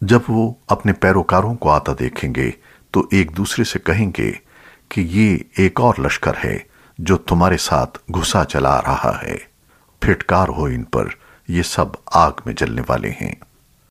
جب وہ اپنے پیروکاروں کو آتا دیکھیں گے تو ایک دوسرے سے کہیں گے کہ یہ ایک اور لشکر ہے جو تمہارے ساتھ گھسا چلا رہا ہے۔ پھٹکار ہو ان پر، یہ سب آگ میں جلنے والے ہیں۔